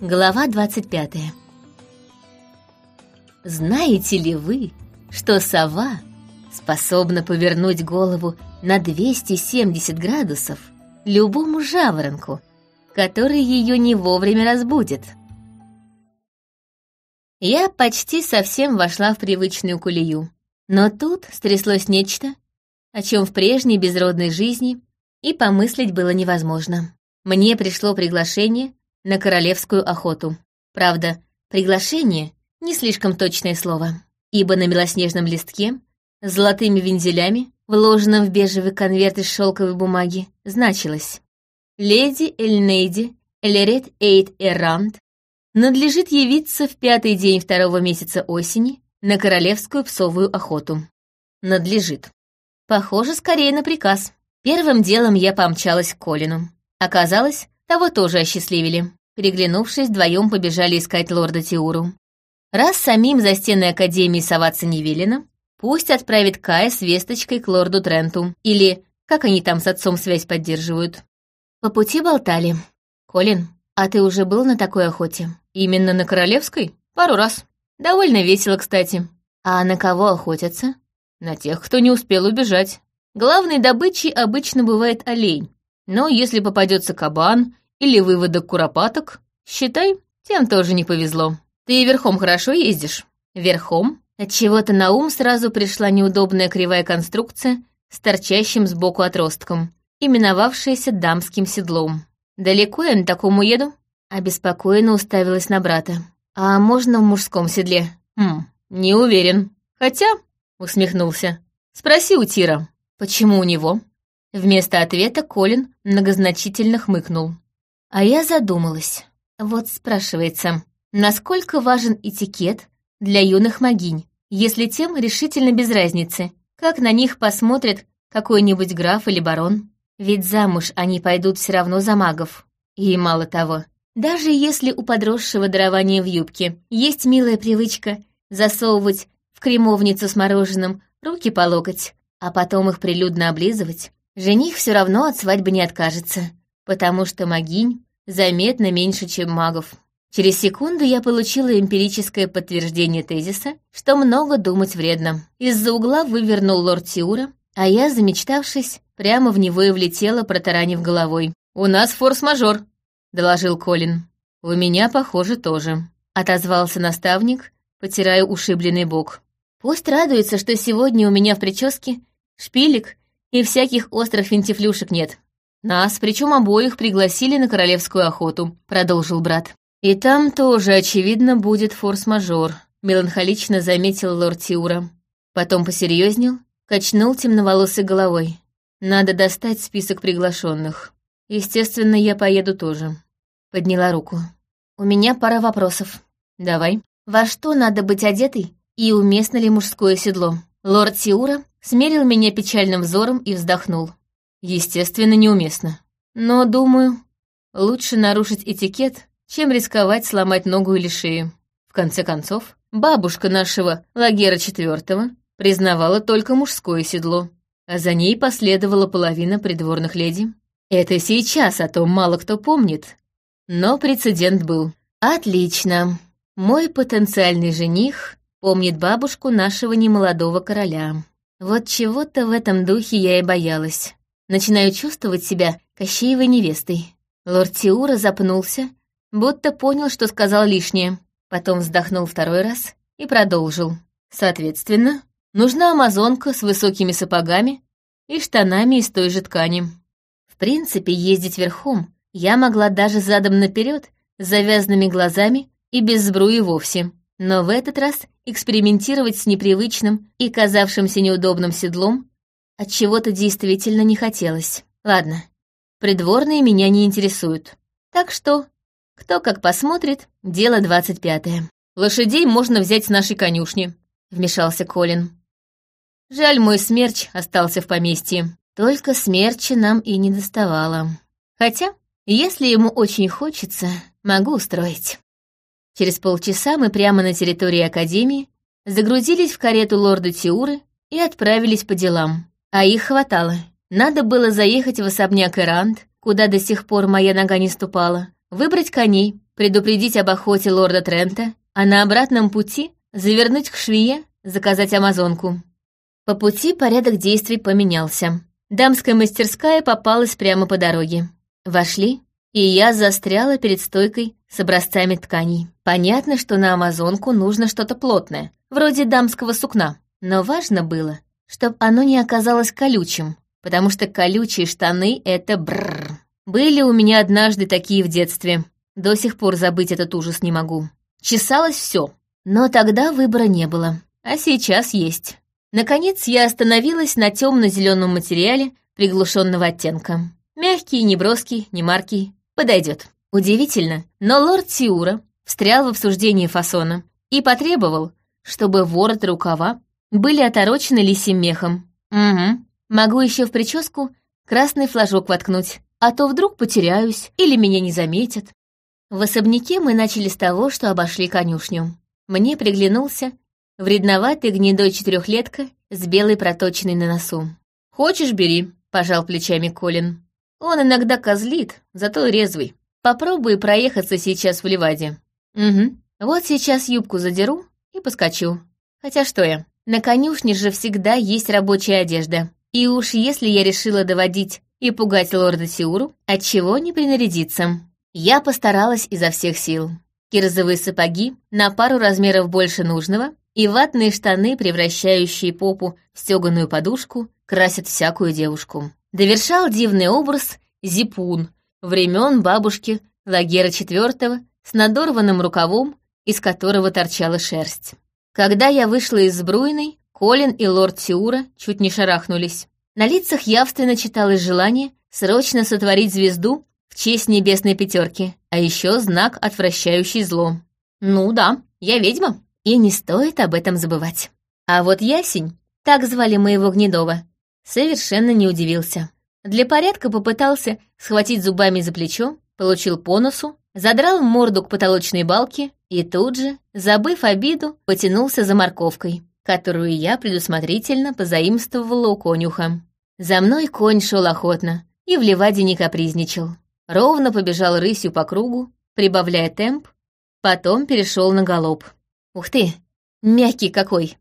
Глава 25 Знаете ли вы, что сова способна повернуть голову на 270 градусов любому жаворонку, который ее не вовремя разбудит? Я почти совсем вошла в привычную кулию, но тут стряслось нечто, о чем в прежней безродной жизни и помыслить было невозможно. Мне пришло приглашение на королевскую охоту. Правда, приглашение — не слишком точное слово, ибо на белоснежном листке с золотыми вензелями, вложенном в бежевый конверт из шелковой бумаги, значилось «Леди Эльнейди Элерет Эйт Эрант надлежит явиться в пятый день второго месяца осени на королевскую псовую охоту». Надлежит. Похоже, скорее на приказ. Первым делом я помчалась к Колину. Оказалось, того тоже осчастливили. Переглянувшись, вдвоем побежали искать лорда Тиуру. Раз самим за стены Академии соваться не велено, пусть отправит Кая с весточкой к лорду Тренту. Или как они там с отцом связь поддерживают. По пути болтали. «Колин, а ты уже был на такой охоте?» «Именно на Королевской? Пару раз. Довольно весело, кстати». «А на кого охотятся?» «На тех, кто не успел убежать. Главной добычей обычно бывает олень. Но если попадется кабан или выводок куропаток, считай, тем тоже не повезло. Ты верхом хорошо ездишь? Верхом? От чего-то на ум сразу пришла неудобная кривая конструкция с торчащим сбоку отростком, именовавшаяся дамским седлом. Далеко я на таком уеду? Обеспокоенно уставилась на брата. А можно в мужском седле? Хм, не уверен. Хотя, усмехнулся. Спроси у Тира. Почему у него? Вместо ответа Колин многозначительно хмыкнул. А я задумалась. Вот спрашивается, насколько важен этикет для юных могинь, если тем решительно без разницы, как на них посмотрит какой-нибудь граф или барон? Ведь замуж они пойдут все равно за магов. И мало того, даже если у подросшего дарования в юбке есть милая привычка засовывать в кремовницу с мороженым руки по локоть, а потом их прилюдно облизывать, Жених все равно от свадьбы не откажется, потому что магинь заметно меньше, чем магов. Через секунду я получила эмпирическое подтверждение тезиса, что много думать вредно. Из-за угла вывернул лорд Тиура, а я, замечтавшись, прямо в него и влетела, протаранив головой. «У нас форс-мажор», — доложил Колин. «У меня, похоже, тоже», — отозвался наставник, потирая ушибленный бок. «Пусть радуется, что сегодня у меня в прическе шпилек и всяких острых винтифлюшек нет. Нас, причем обоих, пригласили на королевскую охоту», — продолжил брат. «И там тоже, очевидно, будет форс-мажор», — меланхолично заметил лорд Тиура. Потом посерьезнел, качнул темноволосой головой. «Надо достать список приглашенных. Естественно, я поеду тоже». Подняла руку. «У меня пара вопросов. Давай. Во что надо быть одетой и уместно ли мужское седло?» Лорд Тиура смерил меня печальным взором и вздохнул. Естественно, неуместно. Но, думаю, лучше нарушить этикет, чем рисковать сломать ногу или шею. В конце концов, бабушка нашего Лагера IV признавала только мужское седло, а за ней последовала половина придворных леди. Это сейчас о том мало кто помнит, но прецедент был. Отлично. Мой потенциальный жених помнит бабушку нашего немолодого короля. Вот чего-то в этом духе я и боялась. Начинаю чувствовать себя Кощеевой невестой. Лорд Тиура запнулся, будто понял, что сказал лишнее. Потом вздохнул второй раз и продолжил. Соответственно, нужна амазонка с высокими сапогами и штанами из той же ткани. В принципе, ездить верхом я могла даже задом наперед, с завязанными глазами и без сбруи вовсе. Но в этот раз экспериментировать с непривычным и казавшимся неудобным седлом от чего-то действительно не хотелось. Ладно, придворные меня не интересуют. Так что, кто как посмотрит, дело двадцать пятое. Лошадей можно взять с нашей конюшни, вмешался Колин. Жаль, мой смерч остался в поместье. Только смерча нам и не доставало. Хотя, если ему очень хочется, могу устроить. Через полчаса мы прямо на территории Академии загрузились в карету лорда Тиуры и отправились по делам. А их хватало. Надо было заехать в особняк Эрант, куда до сих пор моя нога не ступала, выбрать коней, предупредить об охоте лорда Трента, а на обратном пути завернуть к швее, заказать амазонку. По пути порядок действий поменялся. Дамская мастерская попалась прямо по дороге. Вошли, и я застряла перед стойкой с образцами тканей. Понятно, что на амазонку нужно что-то плотное, вроде дамского сукна. Но важно было, чтобы оно не оказалось колючим, потому что колючие штаны — это бррр. Были у меня однажды такие в детстве. До сих пор забыть этот ужас не могу. Чесалось все, но тогда выбора не было, а сейчас есть. Наконец я остановилась на темно-зеленом материале приглушенного оттенка. Мягкий, неброский, не маркий. Подойдет. Удивительно, но лорд Сиура встрял в обсуждение фасона и потребовал, чтобы ворот рукава были оторочены лисим мехом. Угу. Могу еще в прическу красный флажок воткнуть, а то вдруг потеряюсь или меня не заметят. В особняке мы начали с того, что обошли конюшню. Мне приглянулся Вредноватый гнедой четырехлетка с белой проточенной на носу. «Хочешь, бери», — пожал плечами Колин. «Он иногда козлит, зато резвый. Попробуй проехаться сейчас в Ливаде». «Угу. Вот сейчас юбку задеру и поскочу. Хотя что я, на конюшне же всегда есть рабочая одежда. И уж если я решила доводить и пугать лорда Сиуру, отчего не принарядиться?» Я постаралась изо всех сил. Кирзовые сапоги на пару размеров больше нужного и ватные штаны, превращающие попу в стеганую подушку, красят всякую девушку. Довершал дивный образ зипун времен бабушки Лагера IV с надорванным рукавом, из которого торчала шерсть. Когда я вышла из сбруйной, Колин и лорд Сиура чуть не шарахнулись. На лицах явственно читалось желание срочно сотворить звезду в честь небесной пятерки, а еще знак, отвращающий зло. Ну да, я ведьма и не стоит об этом забывать. А вот Ясень, так звали моего Гнедова, совершенно не удивился. Для порядка попытался схватить зубами за плечо, получил по носу, задрал морду к потолочной балке и тут же, забыв обиду, потянулся за морковкой, которую я предусмотрительно позаимствовала у конюха. За мной конь шел охотно и в леваде не капризничал. Ровно побежал рысью по кругу, прибавляя темп, потом перешел на галоп. Ух ты, мягкий какой.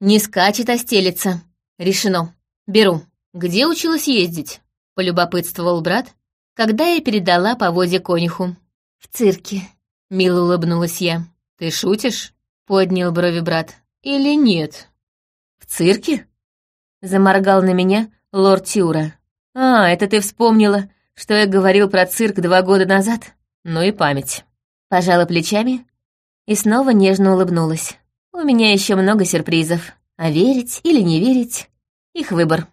Не скачет, а стелится. Решено. Беру. Где училась ездить? Полюбопытствовал брат, когда я передала поводья конюху. В цирке. Мило улыбнулась я. Ты шутишь? Поднял брови брат. Или нет? В цирке? Заморгал на меня лорд Тюра. А, это ты вспомнила, что я говорил про цирк два года назад? Ну и память. Пожала плечами, и снова нежно улыбнулась. «У меня еще много сюрпризов. А верить или не верить — их выбор».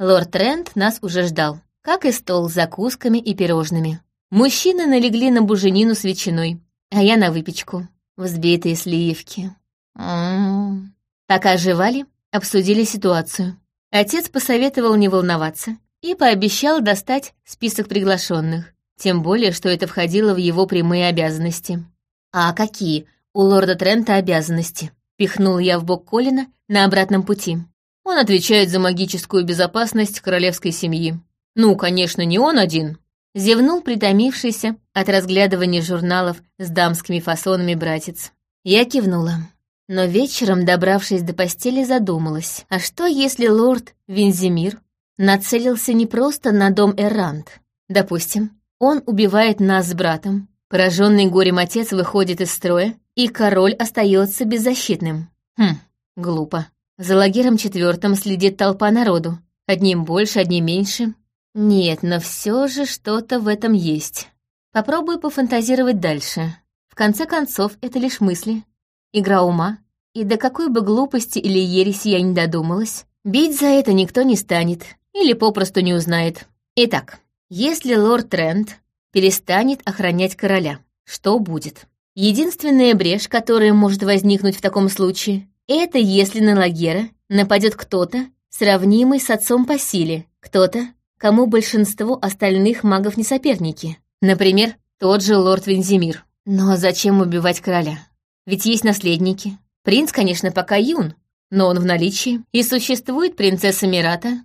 Лорд Трент нас уже ждал, как и стол с закусками и пирожными. Мужчины налегли на буженину с ветчиной, а я на выпечку. Взбитые сливки. М-м-м. Пока жевали, обсудили ситуацию. Отец посоветовал не волноваться и пообещал достать список приглашенных, тем более, что это входило в его прямые обязанности. «А какие у лорда Трента обязанности?» Пихнул я в бок Колина на обратном пути. Он отвечает за магическую безопасность королевской семьи. Ну, конечно, не он один. Зевнул притомившийся от разглядывания журналов с дамскими фасонами братец. Я кивнула. Но вечером, добравшись до постели, задумалась. А что, если лорд Винзимир нацелился не просто на дом Эрант? Допустим, он убивает нас с братом, Пораженный горем отец выходит из строя, и король остается беззащитным. Хм, глупо. За лагером четвертым следит толпа народу. Одним больше, одним меньше. Нет, но все же что-то в этом есть. Попробую пофантазировать дальше. В конце концов, это лишь мысли. Игра ума. И до какой бы глупости или ереси я не додумалась, бить за это никто не станет. Или попросту не узнает. Итак, если лорд Трент перестанет охранять короля. Что будет? Единственная брешь, которая может возникнуть в таком случае, это если на Лагера нападет кто-то, сравнимый с отцом по силе, кто-то, кому большинство остальных магов не соперники. Например, тот же лорд Вензимир. Но зачем убивать короля? Ведь есть наследники. Принц, конечно, пока юн, но он в наличии. И существует принцесса Мирата.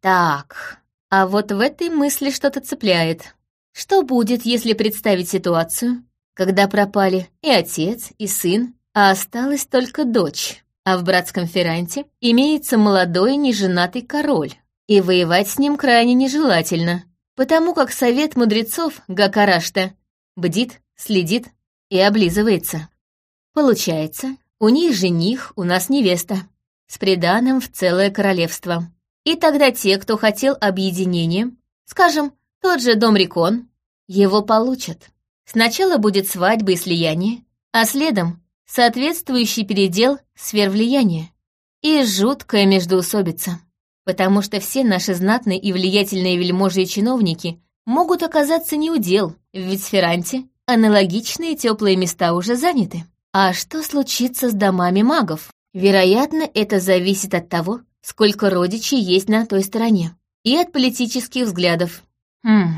Так, а вот в этой мысли что-то цепляет. Что будет, если представить ситуацию, когда пропали и отец, и сын, а осталась только дочь. А в братском ферранте имеется молодой неженатый король, и воевать с ним крайне нежелательно, потому как совет мудрецов Гакарашта бдит, следит и облизывается. Получается, у них жених, у нас невеста, с приданым в целое королевство. И тогда те, кто хотел объединения, скажем, тот же Дом Рикон, его получат. Сначала будет свадьба и слияние, а следом соответствующий передел сфер влияния. И жуткая междоусобица. Потому что все наши знатные и влиятельные вельможи и чиновники могут оказаться неудел, ведь в Сферанте аналогичные теплые места уже заняты. А что случится с домами магов? Вероятно, это зависит от того, сколько родичей есть на той стороне, и от политических взглядов. Хм,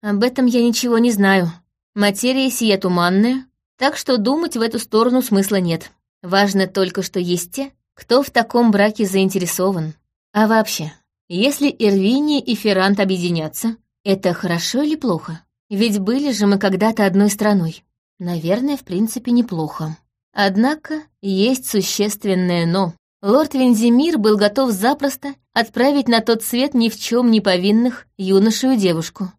об этом я ничего не знаю. Материя сия туманная, так что думать в эту сторону смысла нет. Важно только, что есть те, кто в таком браке заинтересован. А вообще, если Ирвини и Феррант объединятся, это хорошо или плохо? Ведь были же мы когда-то одной страной. Наверное, в принципе, неплохо. Однако есть существенное «но». Лорд Вензимир был готов запросто отправить на тот свет ни в чем не повинных юношу и девушку.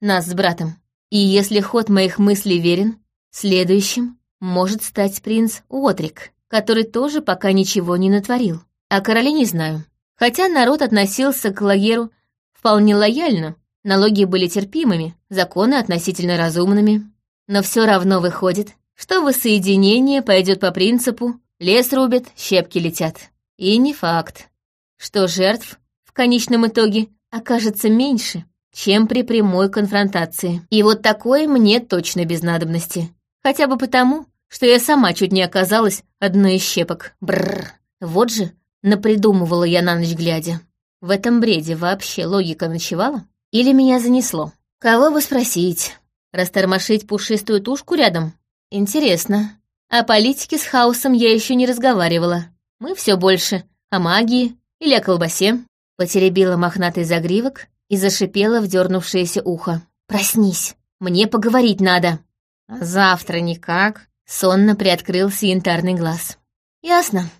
Нас с братом. И если ход моих мыслей верен, следующим может стать принц Уотрик, который тоже пока ничего не натворил. О короле не знаю. Хотя народ относился к Лагеру вполне лояльно, налоги были терпимыми, законы относительно разумными. Но все равно выходит, что воссоединение пойдет по принципу Лес рубят, щепки летят. И не факт, что жертв в конечном итоге окажется меньше, чем при прямой конфронтации. И вот такое мне точно без надобности. Хотя бы потому, что я сама чуть не оказалась одной из щепок. Бррр. Вот же напридумывала я на ночь глядя. В этом бреде вообще логика ночевала? Или меня занесло? Кого бы спросить? Растормошить пушистую тушку рядом? Интересно. О политике с хаосом я еще не разговаривала. Мы все больше о магии или о колбасе. Потеребила мохнатый загривок и зашипела в дернувшееся ухо. «Проснись, мне поговорить надо». «Завтра никак», — сонно приоткрылся янтарный глаз. «Ясно.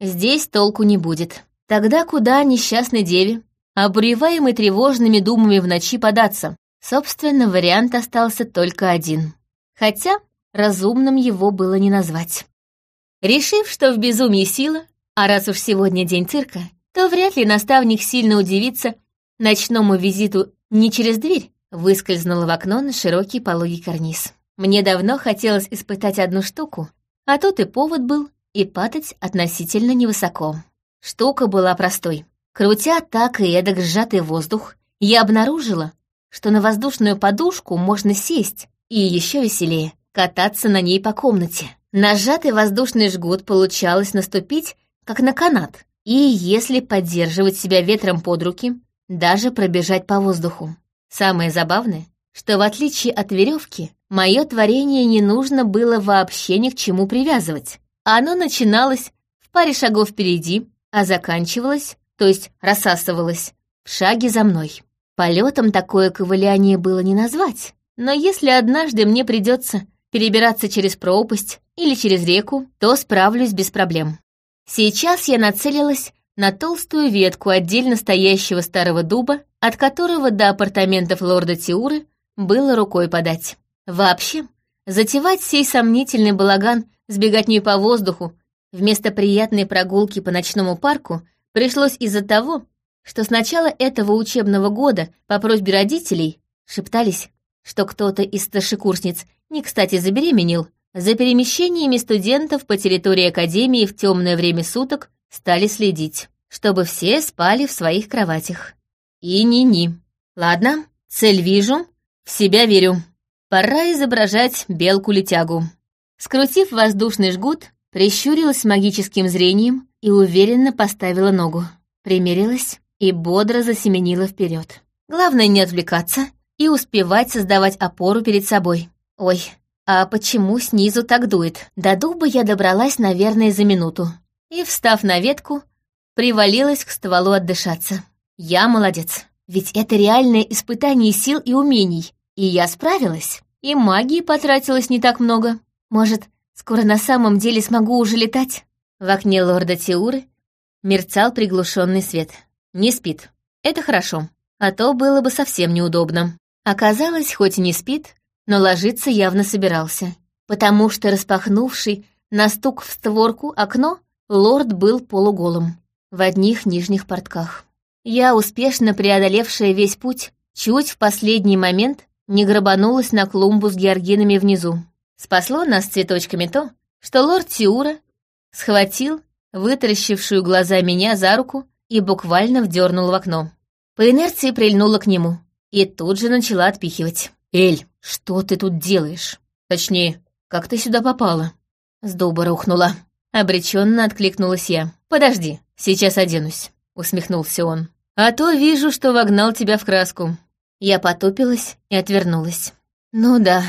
Здесь толку не будет. Тогда куда несчастной деве, обуреваемой тревожными думами в ночи податься? Собственно, вариант остался только один. Хотя разумным его было не назвать. Решив, что в безумии сила, а раз уж сегодня день цирка, то вряд ли наставник сильно удивится ночному визиту не через дверь, выскользнула в окно на широкий пологий карниз. Мне давно хотелось испытать одну штуку, а тут и повод был, и падать относительно невысоко. Штука была простой. Крутя так и эдак сжатый воздух, я обнаружила, что на воздушную подушку можно сесть, и еще веселее — кататься на ней по комнате. Нажатый воздушный жгут получалось наступить, как на канат, и, если поддерживать себя ветром под руки, даже пробежать по воздуху. Самое забавное, что в отличие от веревки, мое творение не нужно было вообще ни к чему привязывать. Оно начиналось в паре шагов впереди, а заканчивалось, то есть рассасывалось, в шаге за мной. Полетом такое ковыляние было не назвать, но если однажды мне придется перебираться через пропасть или через реку, то справлюсь без проблем. Сейчас я нацелилась на толстую ветку отдельно стоящего старого дуба, от которого до апартаментов лорда Тиуры было рукой подать. Вообще, затевать сей сомнительный балаган с беготней по воздуху вместо приятной прогулки по ночному парку пришлось из-за того, что с начала этого учебного года по просьбе родителей шептались, что кто-то из старшекурсниц не кстати забеременел, за перемещениями студентов по территории Академии в темное время суток стали следить, чтобы все спали в своих кроватях. И ни-ни. Ладно, цель вижу, в себя верю. Пора изображать белку-летягу. Скрутив воздушный жгут, прищурилась магическим зрением и уверенно поставила ногу. Примерилась и бодро засеменила вперед. Главное не отвлекаться и успевать создавать опору перед собой. Ой, а почему снизу так дует? До дуба я добралась, наверное, за минуту. И, встав на ветку, привалилась к стволу отдышаться. Я молодец. Ведь это реальное испытание сил и умений. И я справилась. и магии потратилось не так много. Может, скоро на самом деле смогу уже летать? В окне лорда Тиуры мерцал приглушенный свет. Не спит. Это хорошо. А то было бы совсем неудобно. Оказалось, хоть и не спит, но ложиться явно собирался. Потому что распахнувший на стук в створку окно лорд был полуголым, в одних нижних портках. Я, успешно преодолевшая весь путь, чуть в последний момент не грабанулась на клумбу с георгинами внизу. Спасло нас цветочками то, что лорд Тиура схватил вытаращившую глаза меня за руку и буквально вдернул в окно. По инерции прильнула к нему и тут же начала отпихивать. «Эль, что ты тут делаешь? Точнее, как ты сюда попала?» С дуба рухнула. Обреченно откликнулась я. «Подожди, сейчас оденусь», — усмехнулся он. «А то вижу, что вогнал тебя в краску». Я потупилась и отвернулась. Ну да,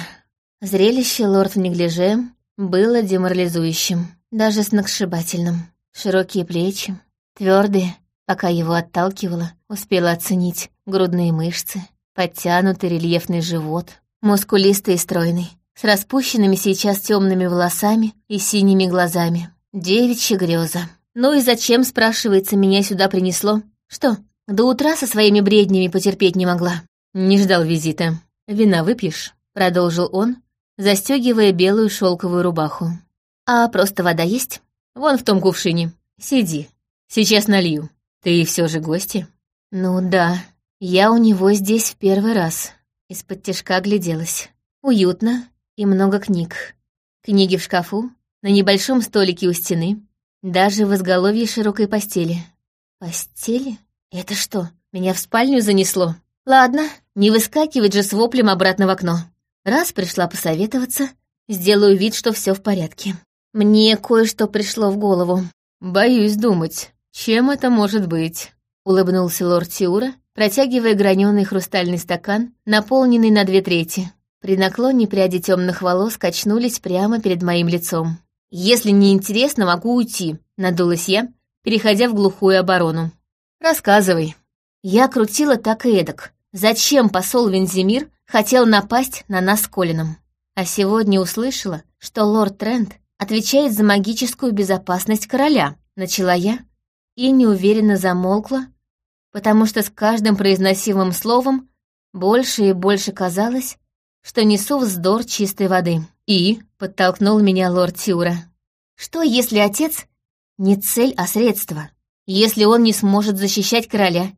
зрелище лорд в неглиже было деморализующим, даже сногсшибательным. Широкие плечи, твердые, пока его отталкивала, успела оценить грудные мышцы, подтянутый рельефный живот, мускулистый и стройный, с распущенными сейчас темными волосами и синими глазами. Девичья греза. Ну и зачем, спрашивается, меня сюда принесло? Что, до утра со своими бреднями потерпеть не могла? «Не ждал визита. Вина выпьешь?» — продолжил он, застегивая белую шелковую рубаху. «А просто вода есть?» «Вон в том кувшине. Сиди. Сейчас налью. Ты все же гости?» «Ну да, я у него здесь в первый раз». Из-под тяжка гляделась. Уютно и много книг. Книги в шкафу, на небольшом столике у стены, даже в изголовье широкой постели. Постели? Это что, меня в спальню занесло? Ладно, не выскакивать же с воплем обратно в окно. Раз пришла посоветоваться, сделаю вид, что все в порядке. Мне кое-что пришло в голову. Боюсь думать, чем это может быть, улыбнулся лорд Тиура, протягивая граненый хрустальный стакан, наполненный на две трети. При наклоне пряди темных волос качнулись прямо перед моим лицом. «Если не интересно, могу уйти», — надулась я, переходя в глухую оборону. «Рассказывай». Я крутила так и эдак, Зачем посол Вензимир хотел напасть на нас с Колином? А сегодня услышала, что лорд Трент отвечает за магическую безопасность короля, начала я и неуверенно замолкла, потому что с каждым произносимым словом больше и больше казалось, что несу вздор чистой воды. И подтолкнул меня лорд Тюра. Что, если отец не цель, а средство? Если он не сможет защищать короля,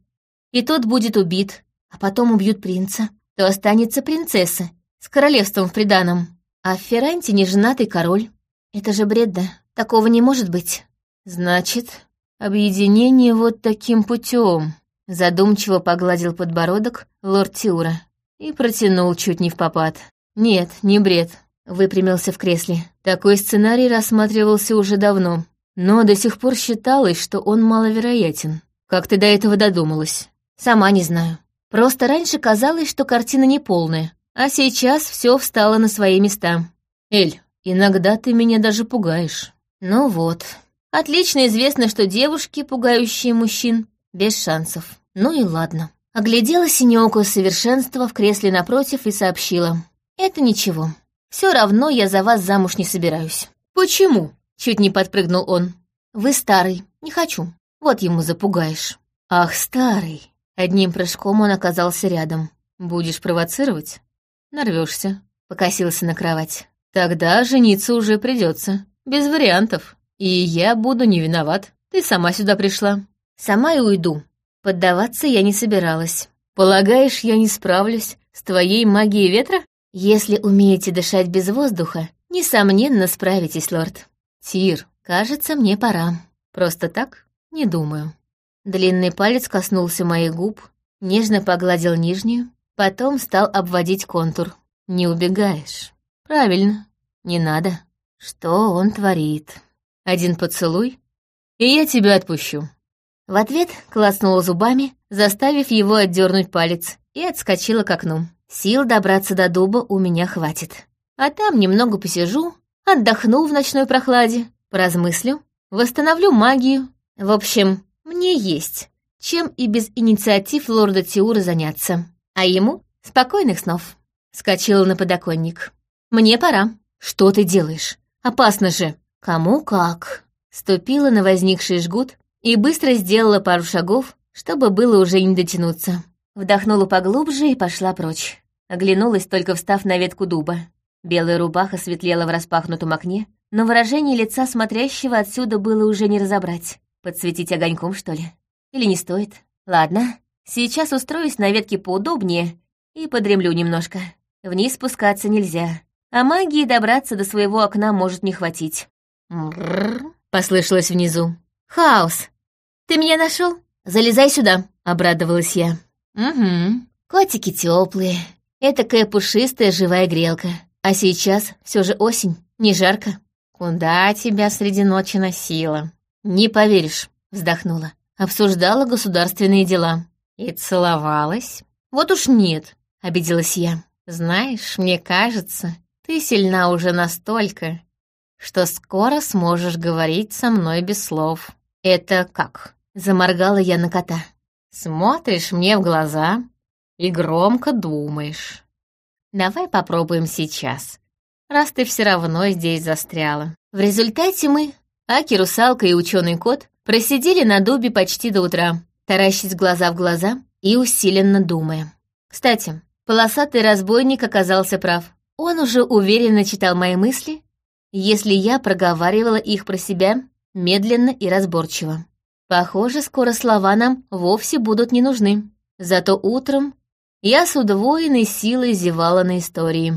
и тот будет убит, а потом убьют принца, то останется принцесса с королевством в приданом. А в Ферранте неженатый король. Это же бред, да? Такого не может быть. Значит, объединение вот таким путем. Задумчиво погладил подбородок лорд Тиура и протянул чуть не в попад. Нет, не бред. Выпрямился в кресле. Такой сценарий рассматривался уже давно, но до сих пор считалось, что он маловероятен. Как ты до этого додумалась? Сама не знаю. Просто раньше казалось, что картина неполная, а сейчас все встало на свои места. Эль, иногда ты меня даже пугаешь. Ну вот. Отлично известно, что девушки, пугающие мужчин, без шансов. Ну и ладно. Оглядела синеокое совершенство в кресле напротив и сообщила. Это ничего. Все равно я за вас замуж не собираюсь. Почему? Чуть не подпрыгнул он. Вы старый, не хочу. Вот ему запугаешь. Ах, старый. Одним прыжком он оказался рядом. «Будешь провоцировать?» «Нарвешься», — покосился на кровать. «Тогда жениться уже придется. Без вариантов. И я буду не виноват. Ты сама сюда пришла». «Сама и уйду. Поддаваться я не собиралась. Полагаешь, я не справлюсь с твоей магией ветра? Если умеете дышать без воздуха, несомненно справитесь, лорд. Тир, кажется, мне пора. Просто так? Не думаю». Длинный палец коснулся моих губ, нежно погладил нижнюю, потом стал обводить контур. «Не убегаешь». «Правильно, не надо». Что он творит? Один поцелуй, и я тебя отпущу. В ответ клацнула зубами, заставив его отдернуть палец, и отскочила к окну. Сил добраться до дуба у меня хватит. А там немного посижу, отдохну в ночной прохладе, поразмыслю, восстановлю магию. В общем, мне есть, чем и без инициатив лорда Тиура заняться. А ему спокойных снов. скочила на подоконник. «Мне пора». «Что ты делаешь? Опасно же!» «Кому как?» Ступила на возникший жгут и быстро сделала пару шагов, чтобы было уже не дотянуться. Вдохнула поглубже и пошла прочь. Оглянулась, только встав на ветку дуба. Белая рубаха светлела в распахнутом окне, но выражение лица смотрящего отсюда было уже не разобрать. Подсветить огоньком, что ли? Или не стоит? Ладно, сейчас устроюсь на ветке поудобнее и подремлю немножко. Вниз спускаться нельзя, а магии добраться до своего окна может не хватить. Послышалось внизу. «Хаос! Ты меня нашел? Залезай сюда!» — обрадовалась я. «Угу. Котики теплые. Этакая пушистая живая грелка. А сейчас все же осень, не жарко. Куда тебя среди ночи носила? Не поверишь, вздохнула. Обсуждала государственные дела. И целовалась? Вот уж нет, обиделась я. Знаешь, мне кажется, ты сильна уже настолько, что скоро сможешь говорить со мной без слов. Это как? Заморгала я на кота. Смотришь мне в глаза и громко думаешь. Давай попробуем сейчас, раз ты все равно здесь застряла. В результате мы, Аки, русалка и ученый кот, просидели на дубе почти до утра, таращить глаза в глаза и усиленно думая. Кстати, полосатый разбойник оказался прав. Он уже уверенно читал мои мысли, если я проговаривала их про себя медленно и разборчиво. Похоже, скоро слова нам вовсе будут не нужны. Зато утром я с удвоенной силой зевала на истории.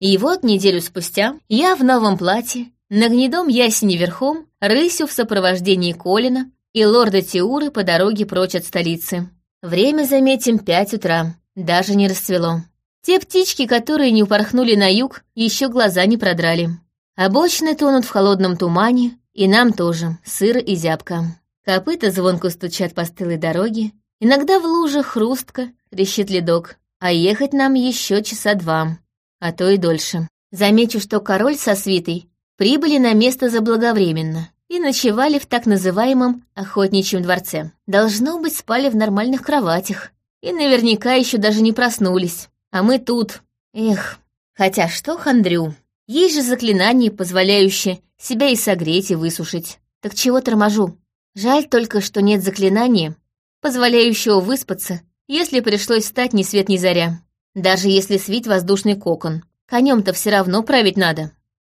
И вот неделю спустя я в новом платье, на гнедом ясене верхом, рысью в сопровождении Колина и лорда Тиуры по дороге прочь от столицы. Время, заметим, пять утра, даже не расцвело. Те птички, которые не упорхнули на юг, еще глаза не продрали. Обочины тонут в холодном тумане, и нам тоже, сыро и зябко. Копыта звонко стучат по стылой дороге, иногда в лужах хрустко, трещит ледок, а ехать нам еще часа два, а то и дольше. Замечу, что король со свитой прибыли на место заблаговременно и ночевали в так называемом охотничьем дворце. Должно быть, спали в нормальных кроватях и наверняка еще даже не проснулись. А мы тут. Эх, хотя что хандрю. Есть же заклинание, позволяющее себя и согреть, и высушить. Так чего торможу? Жаль только, что нет заклинания, позволяющего выспаться если пришлось встать ни свет ни заря. Даже если свить воздушный кокон. Конем-то все равно править надо.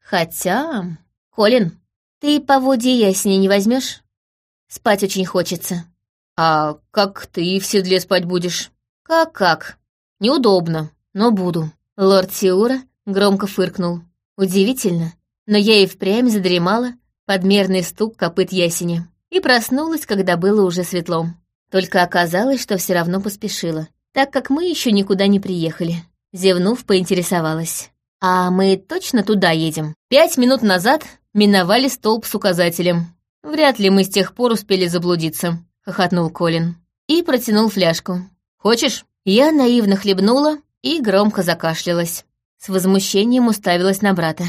Хотя... Колин, ты по воде ясни не возьмешь? Спать очень хочется. А как ты в седле спать будешь? Как-как? Неудобно, но буду. Лорд Сиура громко фыркнул. Удивительно, но я и впрямь задремала под мерный стук копыт ясени и проснулась, когда было уже светло. Только оказалось, что все равно поспешила, так как мы еще никуда не приехали. Зевнув, поинтересовалась. «А мы точно туда едем?» Пять минут назад миновали столб с указателем. «Вряд ли мы с тех пор успели заблудиться», — хохотнул Колин. И протянул фляжку. «Хочешь?» Я наивно хлебнула и громко закашлялась. С возмущением уставилась на брата.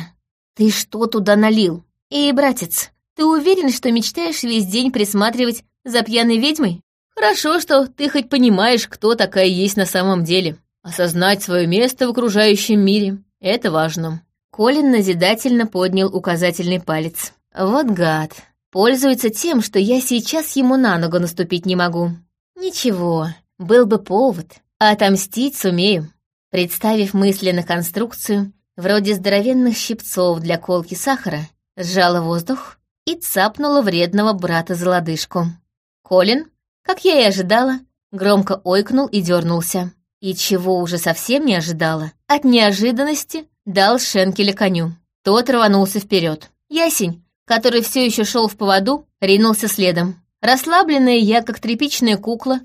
«Ты что туда налил? И, братец, ты уверен, что мечтаешь весь день присматривать за пьяной ведьмой?» Хорошо, что ты хоть понимаешь, кто такая есть на самом деле. Осознать свое место в окружающем мире — это важно. Колин назидательно поднял указательный палец. Вот гад. Пользуется тем, что я сейчас ему на ногу наступить не могу. Ничего, был бы повод. Отомстить сумею. Представив мысленно конструкцию, вроде здоровенных щипцов для колки сахара, сжала воздух и цапнула вредного брата за лодыжку. «Колин, как я и ожидала, громко ойкнул и дернулся. И чего уже совсем не ожидала, от неожиданности дал Шенкеля коню. Тот рванулся вперед. Ясень, который все еще шел в поводу, ринулся следом. Расслабленная я, как тряпичная кукла,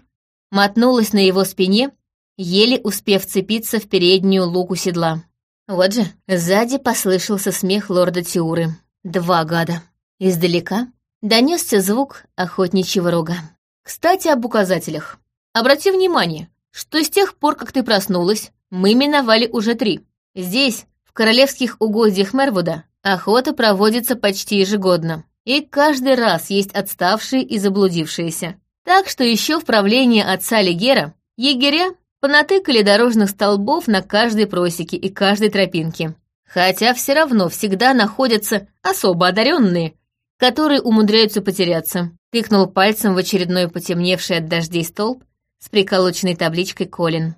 мотнулась на его спине, еле успев цепиться в переднюю луку седла. Вот же, сзади послышался смех лорда Тиуры. Два гада. Издалека донесся звук охотничьего рога. Кстати, об указателях. Обрати внимание, что с тех пор, как ты проснулась, мы миновали уже три. Здесь, в королевских угодьях Мервуда, охота проводится почти ежегодно. И каждый раз есть отставшие и заблудившиеся. Так что еще в правлении отца Легера егеря понатыкали дорожных столбов на каждой просеке и каждой тропинке. Хотя все равно всегда находятся особо одаренные, которые умудряются потеряться. Тыкнул пальцем в очередной потемневший от дождей столб с приколоченной табличкой Колин.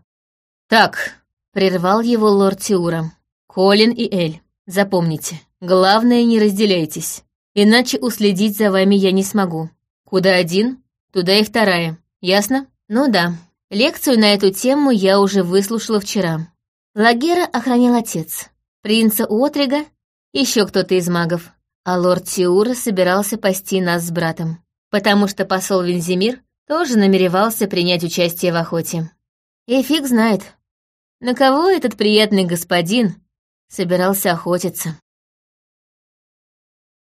«Так», — прервал его лорд Тиура, — «Колин и Эль, запомните, главное, не разделяйтесь, иначе уследить за вами я не смогу. Куда один, туда и вторая, ясно? Ну да, лекцию на эту тему я уже выслушала вчера. Лагера охранял отец, принца Отрига, еще кто-то из магов, а лорд Тиура собирался пасти нас с братом, потому что посол Вензимир тоже намеревался принять участие в охоте. И фиг знает, на кого этот приятный господин собирался охотиться.